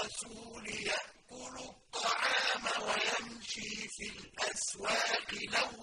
الرَّسُولِ يَأْكُلُ الطَّعَامَ وَيَمْشِي فِي الْأَسْوَاقِ لَوْلَا